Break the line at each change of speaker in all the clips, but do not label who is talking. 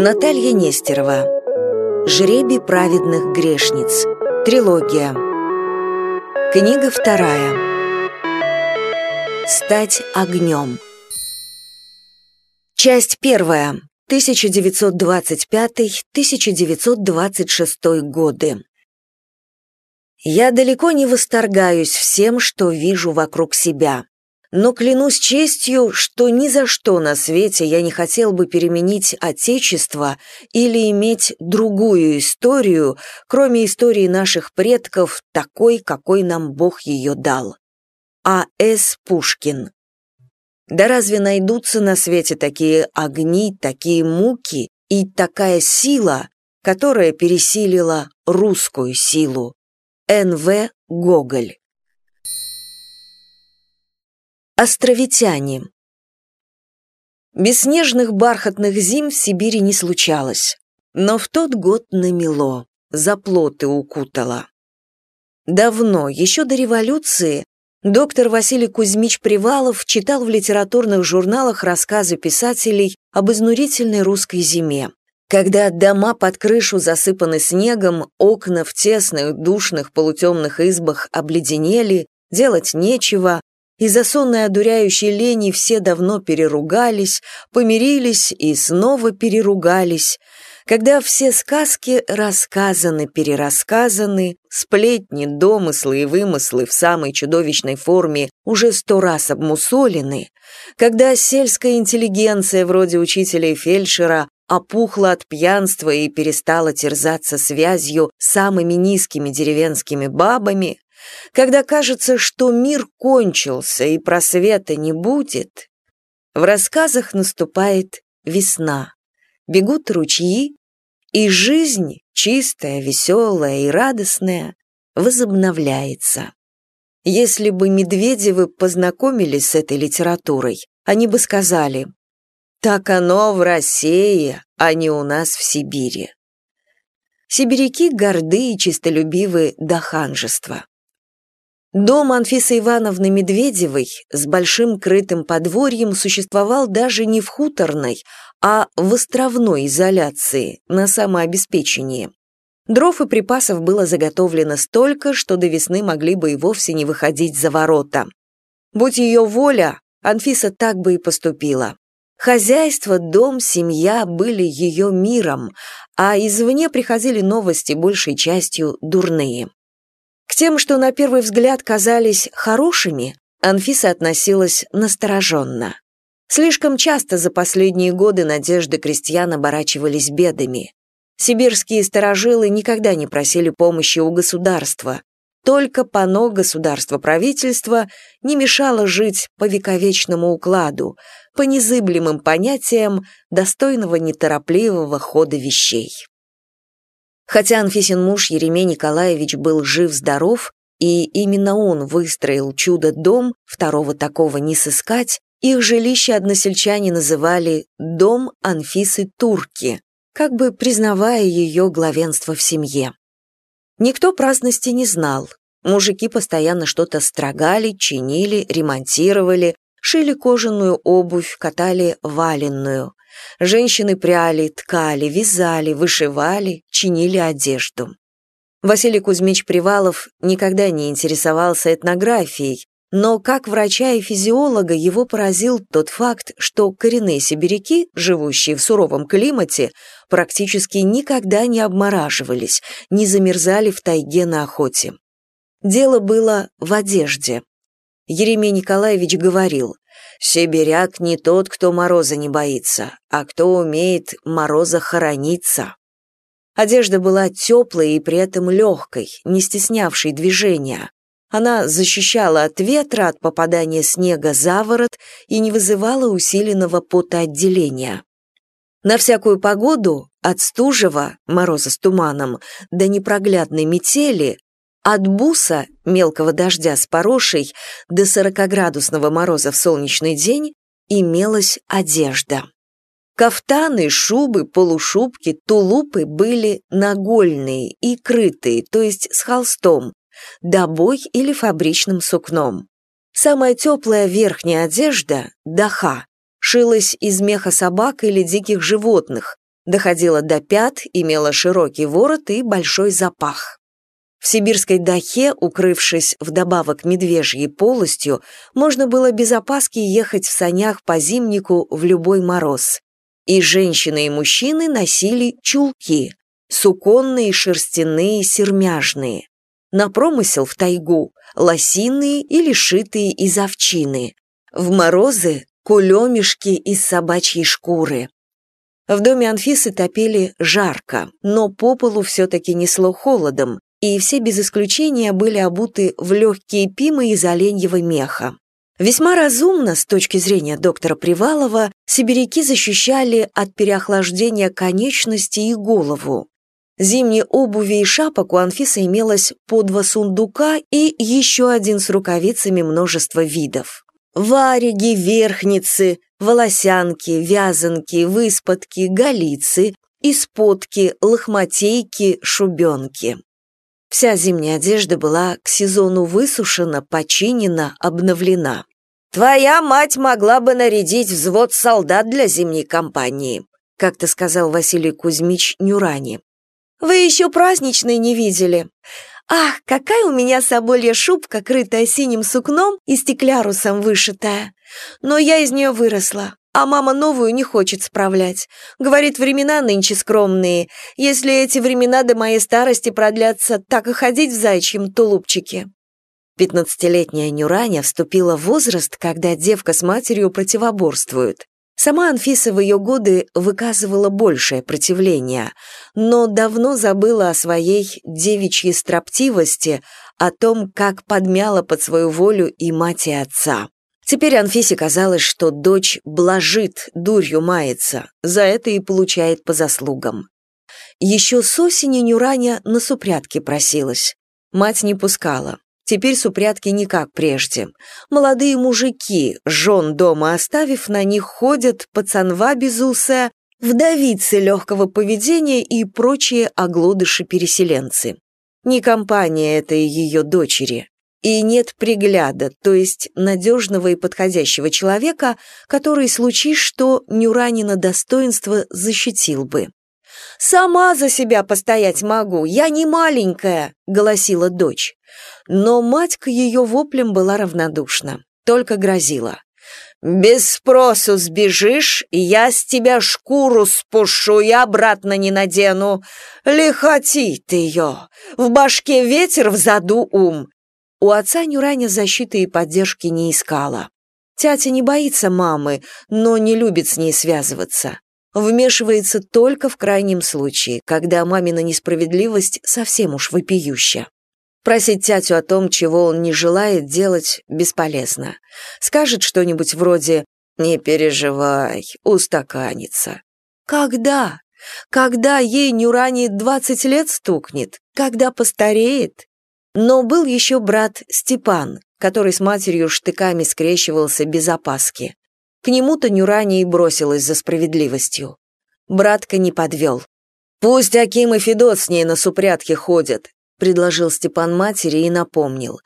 Наталья Нестерова. Жребий праведных грешниц. Трилогия. Книга вторая. Стать огнем. Часть первая. 1925-1926 годы. Я далеко не восторгаюсь всем, что вижу вокруг себя но клянусь честью, что ни за что на свете я не хотел бы переменить Отечество или иметь другую историю, кроме истории наших предков, такой, какой нам Бог ее дал. А. С. Пушкин. Да разве найдутся на свете такие огни, такие муки и такая сила, которая пересилила русскую силу? Н.В. Гоголь. Островитяне. Бесснежных бархатных зим в Сибири не случалось, но в тот год намело, заплоты укутало. Давно, еще до революции, доктор Василий Кузьмич Привалов читал в литературных журналах рассказы писателей об изнурительной русской зиме, когда дома под крышу засыпаны снегом, окна в тесных, душных, полутемных избах обледенели, делать нечего, из-за сонной одуряющей лени все давно переругались, помирились и снова переругались. Когда все сказки рассказаны, перерассказаны, сплетни, домыслы и вымыслы в самой чудовищной форме уже сто раз обмусолены, когда сельская интеллигенция вроде учителя и фельдшера опухла от пьянства и перестала терзаться связью с самыми низкими деревенскими бабами, когда кажется, что мир кончился и просвета не будет, в рассказах наступает весна. Бегут ручьи, и жизнь, чистая, веселая и радостная, возобновляется. Если бы Медведевы познакомились с этой литературой, они бы сказали «Так оно в России, а не у нас в Сибири». Сибиряки горды и чистолюбивы до ханжества. Дом Анфисы Ивановны Медведевой с большим крытым подворьем существовал даже не в хуторной, а в островной изоляции, на самообеспечении. Дров и припасов было заготовлено столько, что до весны могли бы и вовсе не выходить за ворота. Будь ее воля, Анфиса так бы и поступила. Хозяйство, дом, семья были ее миром, а извне приходили новости большей частью дурные. К тем, что на первый взгляд казались хорошими, Анфиса относилась настороженно. Слишком часто за последние годы надежды крестьян оборачивались бедами. Сибирские старожилы никогда не просили помощи у государства. Только пано государства-правительства не мешало жить по вековечному укладу, по незыблемым понятиям достойного неторопливого хода вещей. Хотя Анфисин муж Еремей Николаевич был жив-здоров, и именно он выстроил чудо-дом, второго такого не сыскать, их жилище односельчане называли «дом Анфисы Турки», как бы признавая ее главенство в семье. Никто праздности не знал. Мужики постоянно что-то строгали, чинили, ремонтировали, шили кожаную обувь, катали валенную. Женщины пряли, ткали, вязали, вышивали, чинили одежду. Василий Кузьмич Привалов никогда не интересовался этнографией, но как врача и физиолога его поразил тот факт, что коренные сибиряки, живущие в суровом климате, практически никогда не обмораживались, не замерзали в тайге на охоте. Дело было в одежде. Еремей Николаевич говорил, Сибиряк не тот, кто мороза не боится, а кто умеет мороза хорониться. Одежда была теплой и при этом легкой, не стеснявшей движения. Она защищала от ветра, от попадания снега за ворот и не вызывала усиленного потоотделения. На всякую погоду, от стужего, мороза с туманом, до непроглядной метели, от буса, мелкого дождя с порошей, до сорокоградусного мороза в солнечный день имелась одежда. Кафтаны, шубы, полушубки, тулупы были нагольные и крытые, то есть с холстом, добой или фабричным сукном. Самая теплая верхняя одежда, даха, шилась из меха собак или диких животных, доходила до пят, имела широкий ворот и большой запах. В сибирской дахе, укрывшись вдобавок медвежьей полостью, можно было без опаски ехать в санях по зимнику в любой мороз. И женщины и мужчины носили чулки, суконные, шерстяные, сермяжные. На промысел в тайгу – лосиные или шитые из овчины. В морозы – кулемешки из собачьей шкуры. В доме Анфисы топили жарко, но по полу все-таки несло холодом, и все без исключения были обуты в легкие пимы из оленьего меха. Весьма разумно, с точки зрения доктора Привалова, сибиряки защищали от переохлаждения конечности и голову. Зимней обуви и шапок у Анфисы имелось по два сундука и еще один с рукавицами множества видов. Вариги, верхницы, волосянки, вязанки, высподки, голицы, исподки, лохматейки, шубенки. Вся зимняя одежда была к сезону высушена, починена, обновлена. «Твоя мать могла бы нарядить взвод солдат для зимней кампании», как-то сказал Василий Кузьмич Нюрани. «Вы еще праздничной не видели. Ах, какая у меня соболья шубка, крытая синим сукном и стеклярусом вышитая. Но я из нее выросла, а мама новую не хочет справлять. Говорит, времена нынче скромные. Если эти времена до моей старости продлятся, так и ходить в зайчьем тулупчике. Пятнадцатилетняя Нюраня вступила в возраст, когда девка с матерью противоборствуют. Сама Анфиса в ее годы выказывала большее противление, но давно забыла о своей девичьей строптивости, о том, как подмяла под свою волю и мать и отца. Теперь Анфисе казалось, что дочь блажит, дурью мается, за это и получает по заслугам. Еще с осени Нюраня на супрятки просилась. Мать не пускала. Теперь супрятки не как прежде. Молодые мужики, жен дома оставив, на них ходят пацанва безусая, вдовицы легкого поведения и прочие оглодыши-переселенцы. Не компания это ее дочери и нет пригляда, то есть надежного и подходящего человека, который, случись что, Нюранина достоинство защитил бы. «Сама за себя постоять могу, я не маленькая», — голосила дочь. Но мать к ее воплям была равнодушна, только грозила. «Без спросу сбежишь, я с тебя шкуру спушу и обратно не надену. Лихотит ее, в башке ветер, в заду ум. У отца Нюраня защиты и поддержки не искала. Тятя не боится мамы, но не любит с ней связываться. Вмешивается только в крайнем случае, когда мамина несправедливость совсем уж вопиюща. Просить тятю о том, чего он не желает делать, бесполезно. Скажет что-нибудь вроде «Не переживай, устаканится». Когда? Когда ей Нюрани двадцать лет стукнет? Когда постареет? Но был еще брат Степан, который с матерью штыками скрещивался без опаски. К нему-то Нюрани и бросилась за справедливостью. Братка не подвел. «Пусть Аким и Федот с ней на супрятке ходят», предложил Степан матери и напомнил.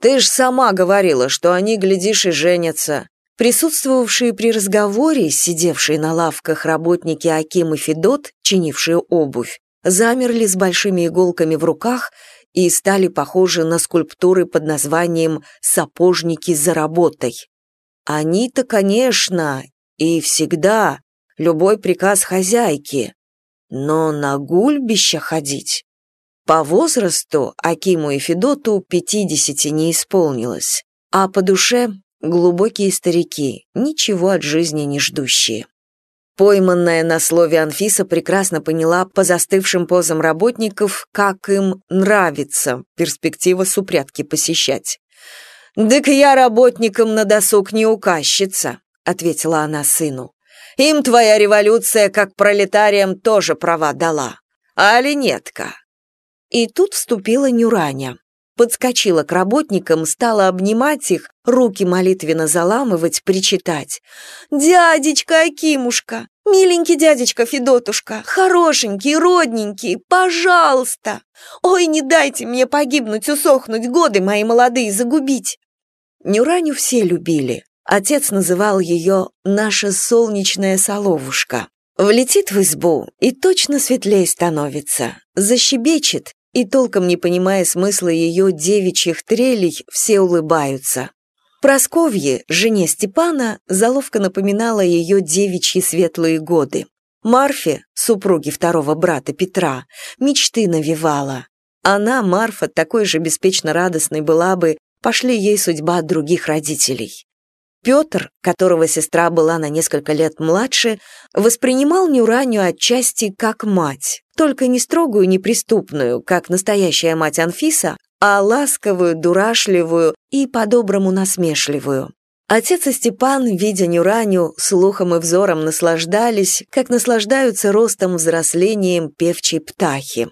«Ты ж сама говорила, что они, глядишь, и женятся». Присутствовавшие при разговоре, сидевшие на лавках работники Аким и Федот, чинившие обувь, замерли с большими иголками в руках и стали похожи на скульптуры под названием «Сапожники за работой». Они-то, конечно, и всегда, любой приказ хозяйки, но на гульбище ходить. По возрасту Акиму и Федоту пятидесяти не исполнилось, а по душе глубокие старики, ничего от жизни не ждущие. Пойманная на слове Анфиса прекрасно поняла по застывшим позам работников, как им нравится перспектива супрятки посещать. «Так я работникам на досуг не указчица», — ответила она сыну. «Им твоя революция, как пролетариям, тоже права дала. Али нетка?» И тут вступила Нюраня подскочила к работникам, стала обнимать их, руки молитвенно заламывать, причитать. «Дядечка Акимушка, миленький дядечка Федотушка, хорошенький, родненький, пожалуйста! Ой, не дайте мне погибнуть, усохнуть, годы мои молодые загубить!» Нюраню все любили. Отец называл ее «наша солнечная соловушка». Влетит в избу и точно светлее становится, защебечет, и толком не понимая смысла ее девичьих трелей, все улыбаются. Просковье, жене Степана, заловка напоминала ее девичьи светлые годы. Марфе, супруге второго брата Петра, мечты навевала. Она, Марфа, такой же беспечно радостной была бы, пошли ей судьба других родителей. Петр, которого сестра была на несколько лет младше, воспринимал Нюраню отчасти как мать, только не строгую, неприступную, как настоящая мать Анфиса, а ласковую, дурашливую и по-доброму насмешливую. Отец и Степан, видя Нюраню, слухом и взором наслаждались, как наслаждаются ростом взрослением певчей птахи.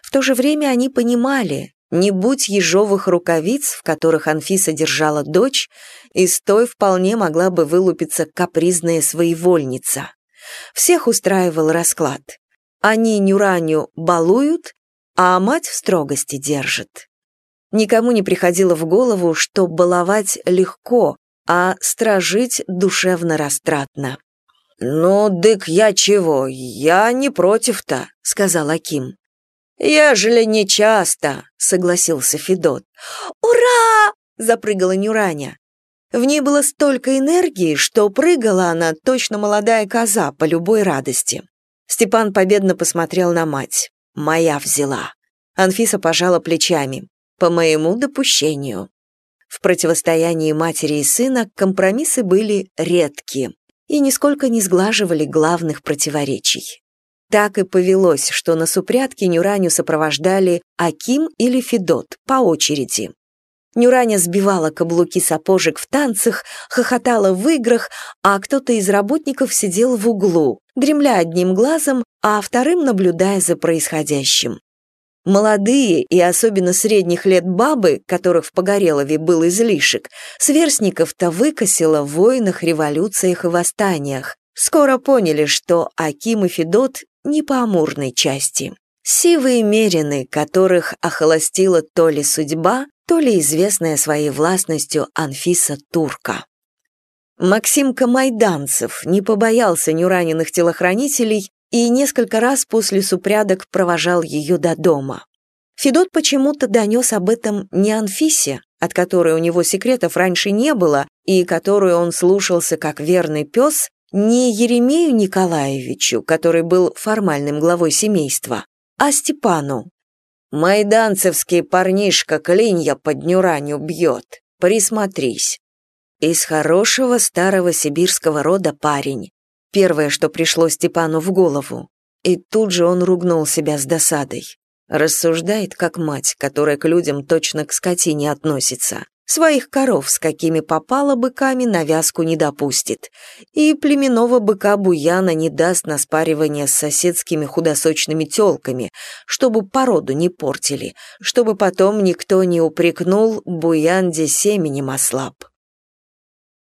В то же время они понимали, не будь ежовых рукавиц, в которых Анфиса держала дочь, из той вполне могла бы вылупиться капризная своевольница. Всех устраивал расклад. Они Нюраню балуют, а мать в строгости держит. Никому не приходило в голову, что баловать легко, а стражить душевно-растратно. «Ну, дык я чего, я не против-то», — сказал Аким. «Ежели не часто», — согласился Федот. «Ура!» — запрыгала Нюраня. В ней было столько энергии, что прыгала она точно молодая коза по любой радости. Степан победно посмотрел на мать. «Моя взяла». Анфиса пожала плечами. «По моему допущению». В противостоянии матери и сына компромиссы были редкие и нисколько не сглаживали главных противоречий. Так и повелось, что на супрятке Нюраню сопровождали Аким или Федот по очереди. Нюраня сбивала каблуки сапожек в танцах, хохотала в играх, а кто-то из работников сидел в углу, дремля одним глазом, а вторым наблюдая за происходящим. Молодые и особенно средних лет бабы, которых в Погорелове был излишек, сверстников-то выкосило в войнах, революциях и восстаниях. Скоро поняли, что Аким и Федот не по амурной части. Сивые мерины, которых охолостила то ли судьба, то ли известная своей властностью Анфиса Турка. Максимка Майданцев не побоялся неураненных телохранителей и несколько раз после супрядок провожал ее до дома. Федот почему-то донес об этом не Анфисе, от которой у него секретов раньше не было и которую он слушался как верный пес, не Еремею Николаевичу, который был формальным главой семейства, а Степану. «Майданцевский парнишка клинья под Нюраню бьет, присмотрись». Из хорошего старого сибирского рода парень. Первое, что пришло Степану в голову. И тут же он ругнул себя с досадой. Рассуждает, как мать, которая к людям точно к скотине относится. Своих коров, с какими попало быками, на вязку не допустит. И племенного быка Буяна не даст на спаривание с соседскими худосочными тёлками, чтобы породу не портили, чтобы потом никто не упрекнул Буянде семенем ослаб.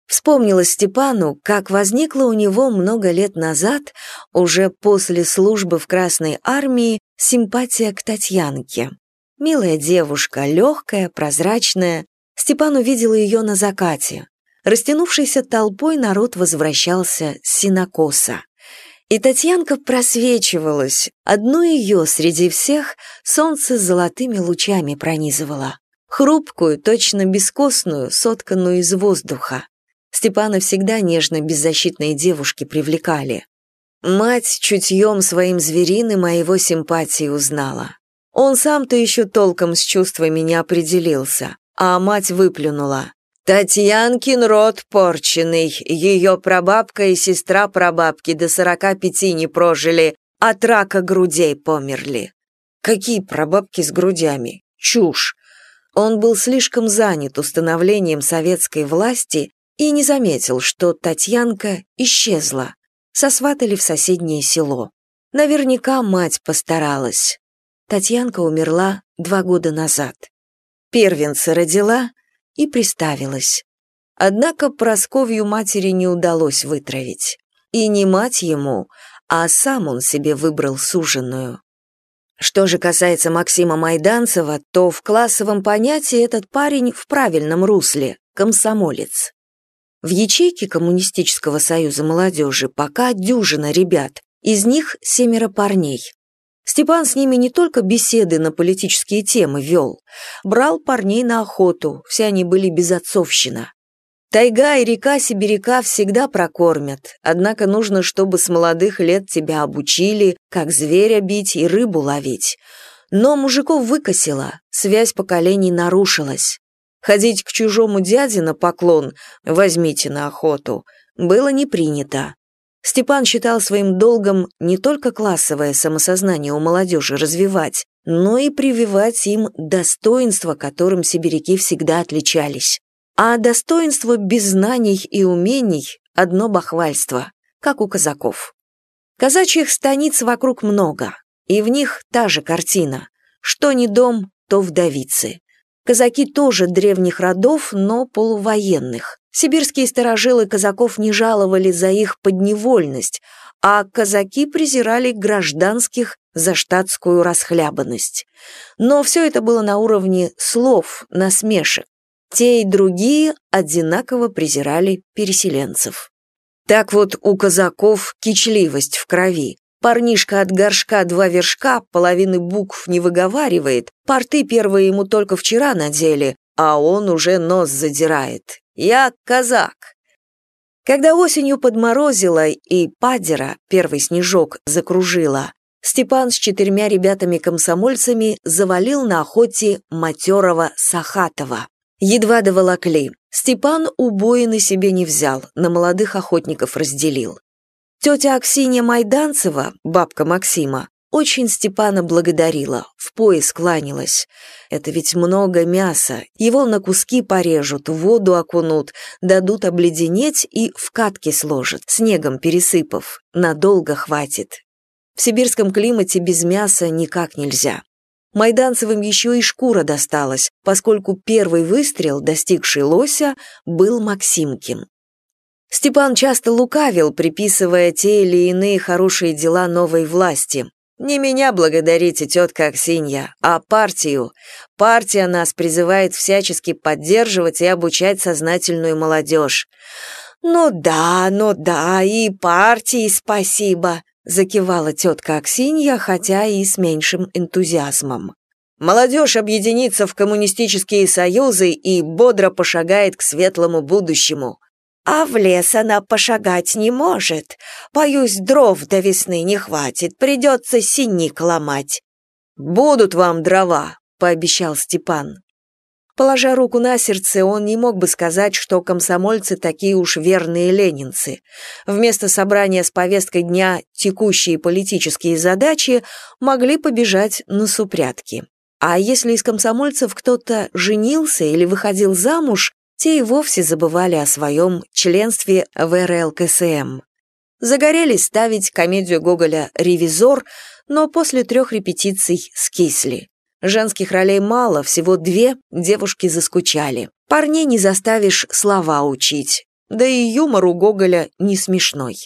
Вспомнилось Степану, как возникла у него много лет назад, уже после службы в Красной армии, симпатия к Татьянке. Милая девушка, легкая, прозрачная, Степан увидел ее на закате. Растянувшейся толпой народ возвращался с синокоса. И Татьянка просвечивалась. Одну ее среди всех солнце с золотыми лучами пронизывало. Хрупкую, точно бескостную, сотканную из воздуха. Степана всегда нежно беззащитные девушки привлекали. Мать чутьем своим звериным о его симпатии узнала. Он сам-то еще толком с чувствами не определился а мать выплюнула. Татьянкин род порченный, ее прабабка и сестра прабабки до сорока пяти не прожили, от рака грудей померли. Какие прабабки с грудями? Чушь. Он был слишком занят установлением советской власти и не заметил, что Татьянка исчезла. Сосватали в соседнее село. Наверняка мать постаралась. Татьянка умерла два года назад первенца родила и приставилась. Однако Просковью матери не удалось вытравить. И не мать ему, а сам он себе выбрал суженую. Что же касается Максима Майданцева, то в классовом понятии этот парень в правильном русле – комсомолец. В ячейке Коммунистического союза молодежи пока дюжина ребят, Из них семеро парней. Степан с ними не только беседы на политические темы вел, брал парней на охоту, все они были безотцовщина. Тайга и река Сибиряка всегда прокормят, однако нужно, чтобы с молодых лет тебя обучили, как зверя бить и рыбу ловить. Но мужиков выкосило, связь поколений нарушилась. Ходить к чужому дяде на поклон «возьмите на охоту» было не принято. Степан считал своим долгом не только классовое самосознание у молодежи развивать, но и прививать им достоинства, которым сибиряки всегда отличались. А достоинство без знаний и умений – одно бахвальство, как у казаков. Казачьих станиц вокруг много, и в них та же картина. Что не дом, то вдовицы. Казаки тоже древних родов, но полувоенных. Сибирские сторожилы казаков не жаловали за их подневольность, а казаки презирали гражданских за штатскую расхлябанность. Но все это было на уровне слов, насмешек. Те и другие одинаково презирали переселенцев. Так вот у казаков кичливость в крови. Парнишка от горшка два вершка, половины букв не выговаривает, порты первые ему только вчера надели, а он уже нос задирает. «Я казак!» Когда осенью подморозило и падера, первый снежок, закружила, Степан с четырьмя ребятами-комсомольцами завалил на охоте матерого Сахатова. Едва доволокли. Степан убоины себе не взял, на молодых охотников разделил. Тетя Аксинья Майданцева, бабка Максима, очень Степана благодарила, в пояс кланялась. Это ведь много мяса, его на куски порежут, в воду окунут, дадут обледенеть и в катки сложат, снегом пересыпав. Надолго хватит. В сибирском климате без мяса никак нельзя. Майданцевым еще и шкура досталась, поскольку первый выстрел, достигший лося, был Максимкин. Степан часто лукавил, приписывая те или иные хорошие дела новой власти. «Не меня благодарите, тетка Аксинья, а партию. Партия нас призывает всячески поддерживать и обучать сознательную молодежь». «Ну да, ну да, и партии спасибо», закивала тетка Аксинья, хотя и с меньшим энтузиазмом. Молодежь объединится в коммунистические союзы и бодро пошагает к светлому будущему. А в лес она пошагать не может. Боюсь, дров до весны не хватит, придется синик ломать. «Будут вам дрова», — пообещал Степан. Положа руку на сердце, он не мог бы сказать, что комсомольцы такие уж верные ленинцы. Вместо собрания с повесткой дня текущие политические задачи могли побежать на супрятки. А если из комсомольцев кто-то женился или выходил замуж, те и вовсе забывали о своем членстве в РЛКСМ. Загорелись ставить комедию Гоголя «Ревизор», но после трех репетиций скисли. Женских ролей мало, всего две, девушки заскучали. Парней не заставишь слова учить. Да и юмор у Гоголя не смешной.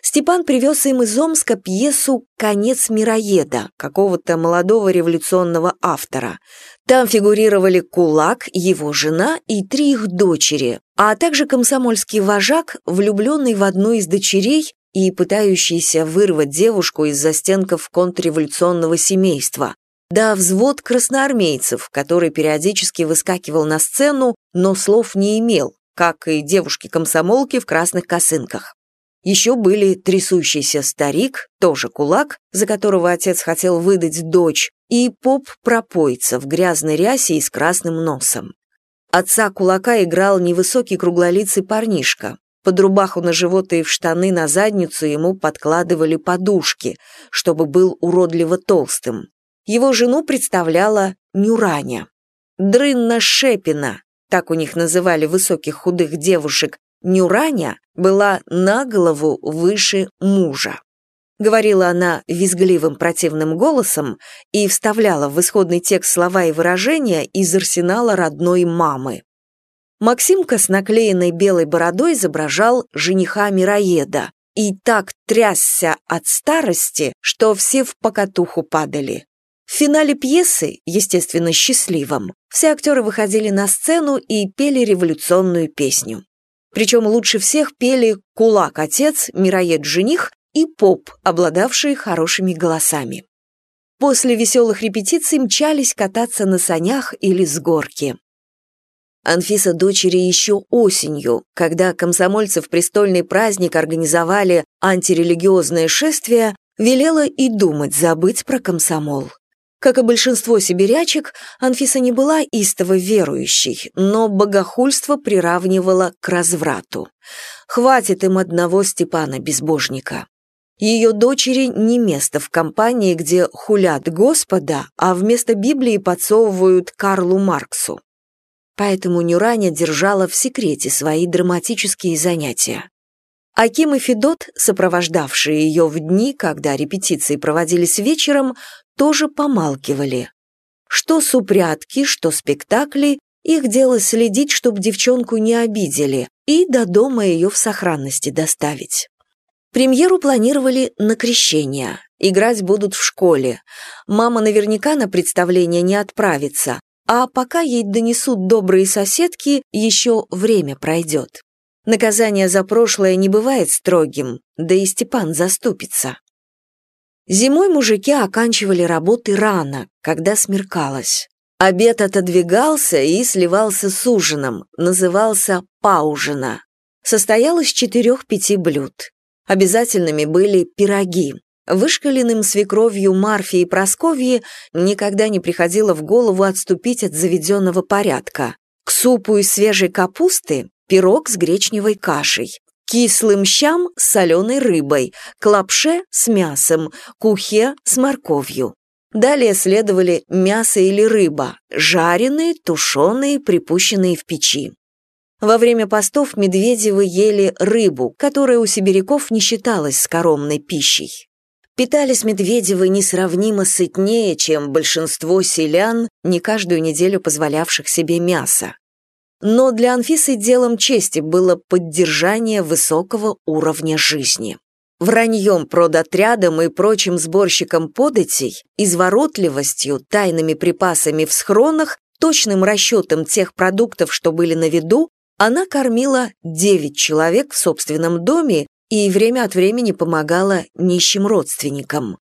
Степан привез им из Омска пьесу «Конец мироеда» какого-то молодого революционного автора. Там фигурировали Кулак, его жена и три их дочери, а также комсомольский вожак, влюбленный в одну из дочерей и пытающийся вырвать девушку из застенков контрреволюционного семейства, да взвод красноармейцев, который периодически выскакивал на сцену, но слов не имел, как и девушки-комсомолки в красных косынках. Еще были трясущийся старик, тоже кулак, за которого отец хотел выдать дочь, и поп-пропойца в грязной рясе и с красным носом. Отца кулака играл невысокий круглолицый парнишка. Под рубаху на живот и в штаны на задницу ему подкладывали подушки, чтобы был уродливо толстым. Его жену представляла Нюраня. Дрынна Шепина, так у них называли высоких худых девушек, Нюраня была на голову выше мужа. Говорила она визгливым противным голосом и вставляла в исходный текст слова и выражения из арсенала родной мамы. Максимка с наклеенной белой бородой изображал жениха Мироеда и так трясся от старости, что все в покатуху падали. В финале пьесы, естественно, счастливом, все актеры выходили на сцену и пели революционную песню. Причем лучше всех пели «Кулак-отец», «Мироед-жених» и поп, обладавшие хорошими голосами. После веселых репетиций мчались кататься на санях или с горки. Анфиса дочери еще осенью, когда комсомольцы в престольный праздник организовали антирелигиозное шествие, велела и думать забыть про комсомол. Как и большинство сибирячек, Анфиса не была истово верующей, но богохульство приравнивала к разврату. Хватит им одного Степана-безбожника. Ее дочери не место в компании, где хулят Господа, а вместо Библии подсовывают Карлу Марксу. Поэтому Нюраня держала в секрете свои драматические занятия. Аким и Федот, сопровождавшие ее в дни, когда репетиции проводились вечером, тоже помалкивали. Что супрятки, что спектакли, их дело следить, чтобы девчонку не обидели, и до дома ее в сохранности доставить. Премьеру планировали на крещение. Играть будут в школе. Мама наверняка на представление не отправится, а пока ей донесут добрые соседки, еще время пройдет. Наказание за прошлое не бывает строгим, да и Степан заступится. Зимой мужики оканчивали работы рано, когда смеркалось. Обед отодвигался и сливался с ужином, назывался паужина. Состоял из четырех-пяти блюд. Обязательными были пироги. Вышкаленным свекровью Марфи и Просковье никогда не приходило в голову отступить от заведенного порядка. К супу из свежей капусты – пирог с гречневой кашей, кислым щам с соленой рыбой, к лапше с мясом, кухе с морковью. Далее следовали мясо или рыба, жареные, тушеные, припущенные в печи. Во время постов Медведевы ели рыбу, которая у сибиряков не считалась скоромной пищей. Питались Медведевы несравнимо сытнее, чем большинство селян, не каждую неделю позволявших себе мясо. Но для Анфисы делом чести было поддержание высокого уровня жизни. Враньем продотрядом и прочим сборщикам податей, изворотливостью, тайными припасами в схронах, точным расчетом тех продуктов, что были на виду, она кормила девять человек в собственном доме и время от времени помогала нищим родственникам.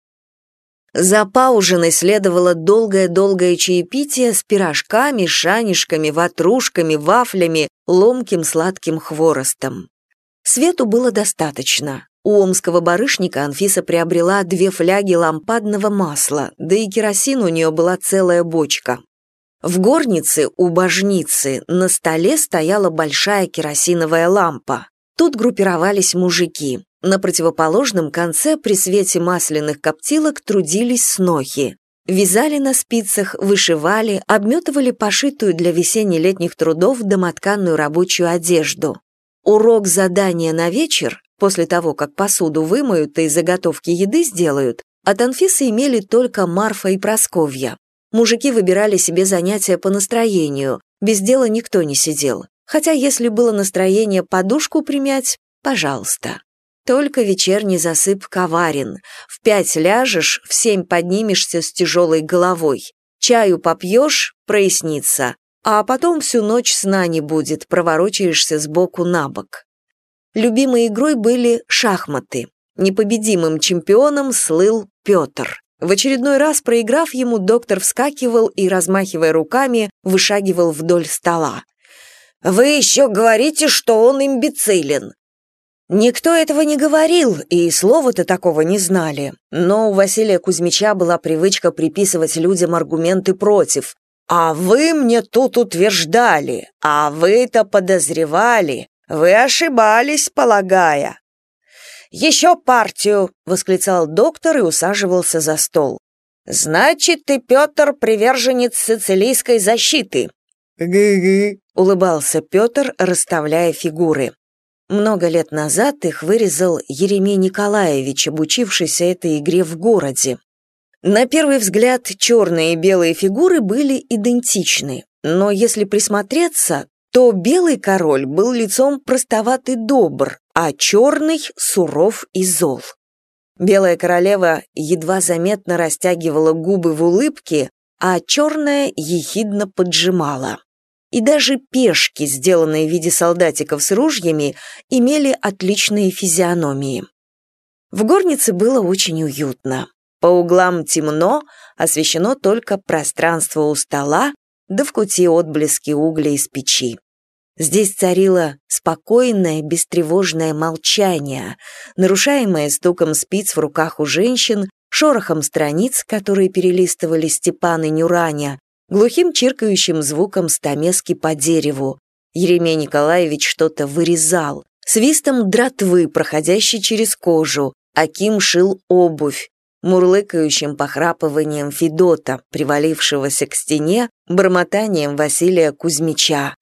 За паужиной следовало долгое-долгое чаепитие с пирожками, шанишками, ватрушками, вафлями, ломким сладким хворостом. Свету было достаточно. У омского барышника Анфиса приобрела две фляги лампадного масла, да и керосин у нее была целая бочка. В горнице у божницы на столе стояла большая керосиновая лампа. Тут группировались мужики. На противоположном конце при свете масляных коптилок трудились снохи. Вязали на спицах, вышивали, обметывали пошитую для весенне-летних трудов домотканную рабочую одежду. Урок задания на вечер, после того, как посуду вымоют и заготовки еды сделают, от Анфисы имели только Марфа и Просковья. Мужики выбирали себе занятия по настроению, без дела никто не сидел. Хотя если было настроение подушку примять, пожалуйста. Только вечерний засып коварен. В пять ляжешь, в семь поднимешься с тяжелой головой. Чаю попьешь, прояснится. А потом всю ночь сна не будет, проворочаешься сбоку на бок. Любимой игрой были шахматы. Непобедимым чемпионом слыл Петр. В очередной раз, проиграв ему, доктор вскакивал и, размахивая руками, вышагивал вдоль стола. Вы еще говорите, что он имбецилен. Никто этого не говорил, и слова-то такого не знали. Но у Василия Кузьмича была привычка приписывать людям аргументы против. «А вы мне тут утверждали, а вы-то подозревали, вы ошибались, полагая». «Еще партию!» — восклицал доктор и усаживался за стол. «Значит, ты, Петр, приверженец сицилийской защиты». «Гы-гы», — улыбался Петр, расставляя фигуры. Много лет назад их вырезал Еремей Николаевич, обучившийся этой игре в городе. На первый взгляд черные и белые фигуры были идентичны, но если присмотреться, то белый король был лицом простоват и добр, а черный — суров и зол. Белая королева едва заметно растягивала губы в улыбке, а черная ехидно поджимала и даже пешки, сделанные в виде солдатиков с ружьями, имели отличные физиономии. В горнице было очень уютно. По углам темно, освещено только пространство у стола, да в куте отблески угля из печи. Здесь царило спокойное, бестревожное молчание, нарушаемое стуком спиц в руках у женщин, шорохом страниц, которые перелистывали Степан и Нюраня, глухим чиркающим звуком стамески по дереву. Еремей Николаевич что-то вырезал, свистом дратвы, проходящей через кожу, Аким шил обувь, мурлыкающим похрапыванием Федота, привалившегося к стене, бормотанием Василия Кузьмича.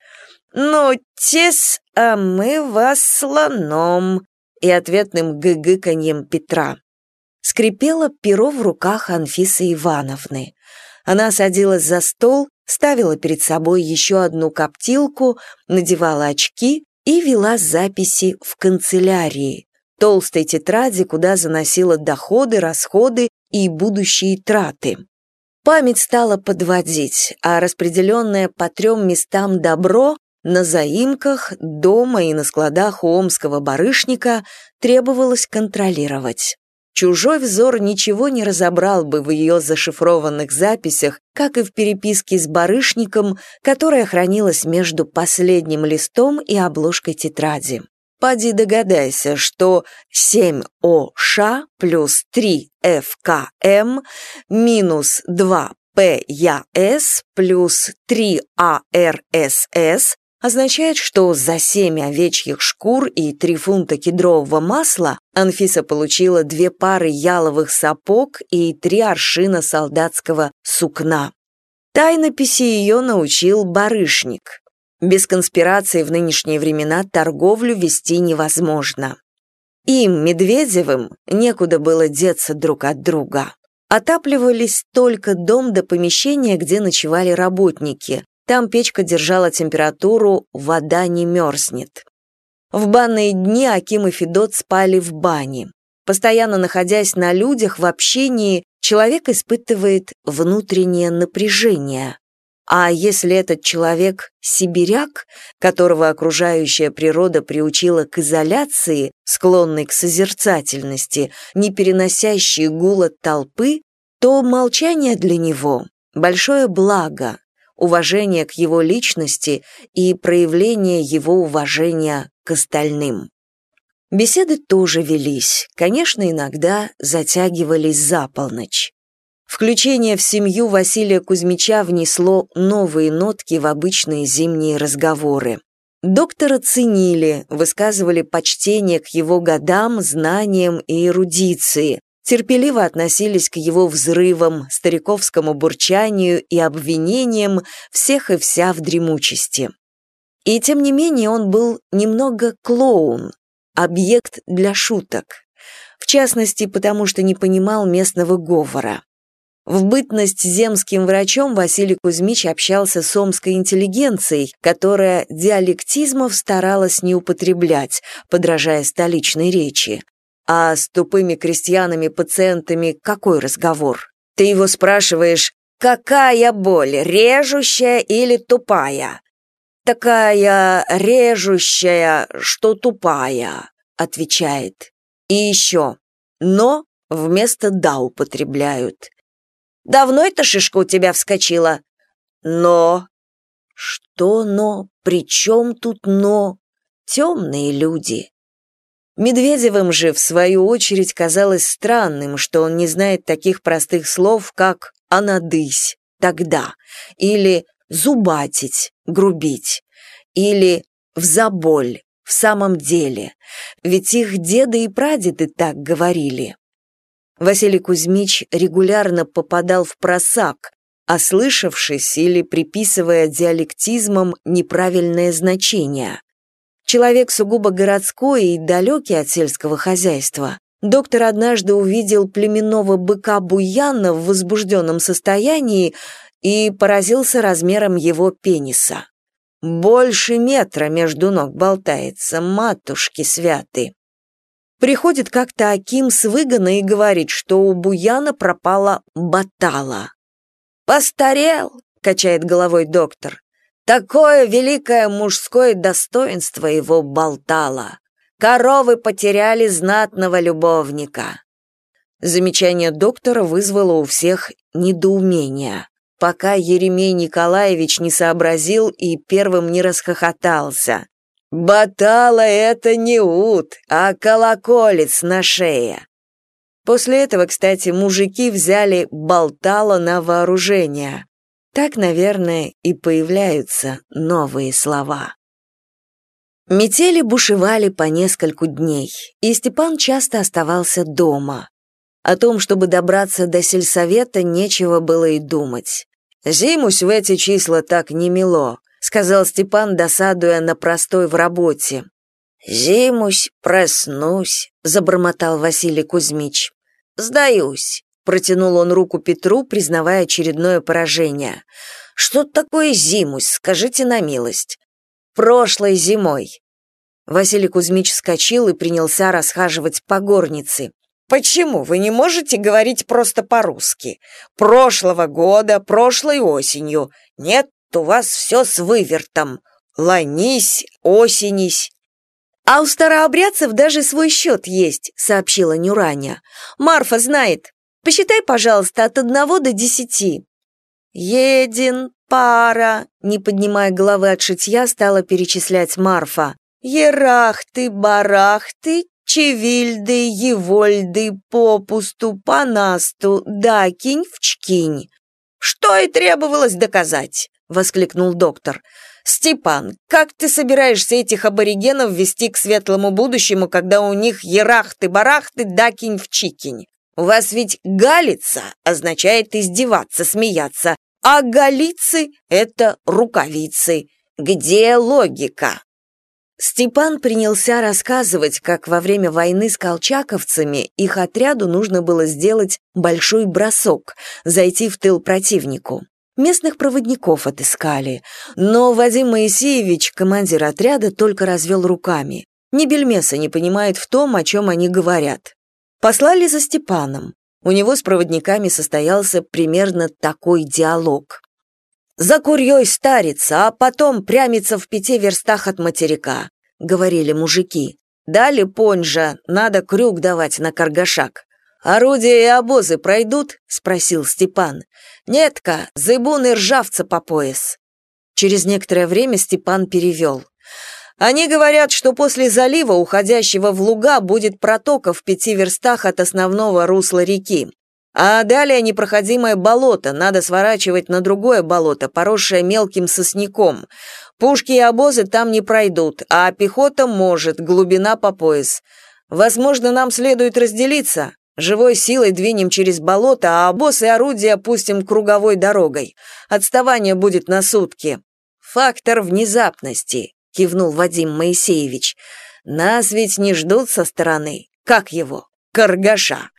«Ну, тес, а мы вас слоном!» и ответным гыгыканьем Петра. Скрипело перо в руках Анфисы Ивановны. Она садилась за стол, ставила перед собой еще одну коптилку, надевала очки и вела записи в канцелярии, толстой тетради, куда заносила доходы, расходы и будущие траты. Память стала подводить, а распределенное по трем местам добро на заимках, дома и на складах у омского барышника требовалось контролировать. Чужой взор ничего не разобрал бы в ее зашифрованных записях, как и в переписке с барышником, которая хранилась между последним листом и обложкой тетради. Поди догадайся, что 7ОШ плюс 3ФКМ минус 2ПЯС плюс 3АРСС означает, что за семь овечьих шкур и три фунта кедрового масла Анфиса получила две пары яловых сапог и три аршина солдатского сукна. Тайнописи ее научил барышник. Без конспирации в нынешние времена торговлю вести невозможно. Им, Медведевым, некуда было деться друг от друга. Отапливались только дом до помещения, где ночевали работники. Там печка держала температуру, вода не мерзнет. В банные дни Аким и Федот спали в бане. Постоянно находясь на людях, в общении, человек испытывает внутреннее напряжение. А если этот человек – сибиряк, которого окружающая природа приучила к изоляции, склонный к созерцательности, не переносящий гула толпы, то молчание для него – большое благо, уважение к его личности и проявление его уважения к остальным. Беседы тоже велись, конечно, иногда затягивались за полночь. Включение в семью Василия Кузьмича внесло новые нотки в обычные зимние разговоры. Доктора ценили, высказывали почтение к его годам, знаниям и эрудиции, терпеливо относились к его взрывам, стариковскому бурчанию и обвинениям всех и вся в дремучести. И тем не менее он был немного клоун, объект для шуток. В частности, потому что не понимал местного говора. В бытность земским врачом Василий Кузьмич общался с омской интеллигенцией, которая диалектизмов старалась не употреблять, подражая столичной речи. А с тупыми крестьянами-пациентами какой разговор? Ты его спрашиваешь, какая боль, режущая или тупая? Такая режущая, что тупая, отвечает. И еще, но вместо «да» употребляют. Давно эта шишка у тебя вскочила? Но... Что но? При чем тут но? Темные люди. Медведевым же, в свою очередь, казалось странным, что он не знает таких простых слов, как «анадысь», «тогда», или «зубатить», «грубить», или «в заболь», «в самом деле», ведь их деды и прадеды так говорили. Василий Кузьмич регулярно попадал в просак, ослышавшись или приписывая диалектизмам неправильное значение. Человек сугубо городской и далекий от сельского хозяйства. Доктор однажды увидел племенного быка Буяна в возбужденном состоянии и поразился размером его пениса. Больше метра между ног болтается, матушки святы. Приходит как-то Аким с выгона и говорит, что у Буяна пропала батала. «Постарел», — качает головой доктор. «Такое великое мужское достоинство его болтало. Коровы потеряли знатного любовника. Замечание доктора вызвало у всех недоумение, пока Еремей Николаевич не сообразил и первым не расхохотался. «Батала — это не ут, а колоколец на шее». После этого, кстати, мужики взяли болтало на вооружение. Так, наверное, и появляются новые слова. Метели бушевали по нескольку дней, и Степан часто оставался дома. О том, чтобы добраться до сельсовета, нечего было и думать. «Зимусь в эти числа так не мило», — сказал Степан, досадуя на простой в работе. «Зимусь, проснусь», — забормотал Василий Кузьмич. «Сдаюсь», — протянул он руку Петру, признавая очередное поражение. «Что такое зимусь, скажите на милость?» прошлой зимой». Василий Кузьмич вскочил и принялся расхаживать по горнице. «Почему вы не можете говорить просто по-русски? Прошлого года, прошлой осенью. Нет, у вас все с вывертом. Ланись, осенись». «А у старообрядцев даже свой счет есть», — сообщила Нюраня. «Марфа знает. Посчитай, пожалуйста, от одного до десяти». «Един, пара», — не поднимая головы от шитья, стала перечислять Марфа. «Ерахты, барахты, чевильды, евольды, попусту, панасту, дакинь, вчкинь». «Что и требовалось доказать», — воскликнул доктор. «Степан, как ты собираешься этих аборигенов вести к светлому будущему, когда у них ерахты-барахты, дакинь, вчикинь? У вас ведь галица означает издеваться, смеяться, а галицы — это рукавицы. Где логика? Степан принялся рассказывать, как во время войны с колчаковцами их отряду нужно было сделать большой бросок, зайти в тыл противнику. Местных проводников отыскали, но Вадим Моисеевич, командир отряда, только развел руками. Ни бельмеса не понимает в том, о чем они говорят. Послали за Степаном. У него с проводниками состоялся примерно такой диалог. «За курьей старится, а потом прямится в пяти верстах от материка», — говорили мужики. «Дали понжа, надо крюк давать на каргашак». «Орудия и обозы пройдут?» — спросил Степан. «Нетка, зыбун и ржавца по пояс». Через некоторое время Степан перевел. Они говорят, что после залива, уходящего в луга, будет протока в пяти верстах от основного русла реки. А далее непроходимое болото, надо сворачивать на другое болото, поросшее мелким сосняком. Пушки и обозы там не пройдут, а пехота может, глубина по пояс. Возможно, нам следует разделиться. Живой силой двинем через болото, а обоз и орудия пустим круговой дорогой. Отставание будет на сутки. Фактор внезапности. — кивнул Вадим Моисеевич. «Нас ведь не ждут со стороны. Как его? Каргаша.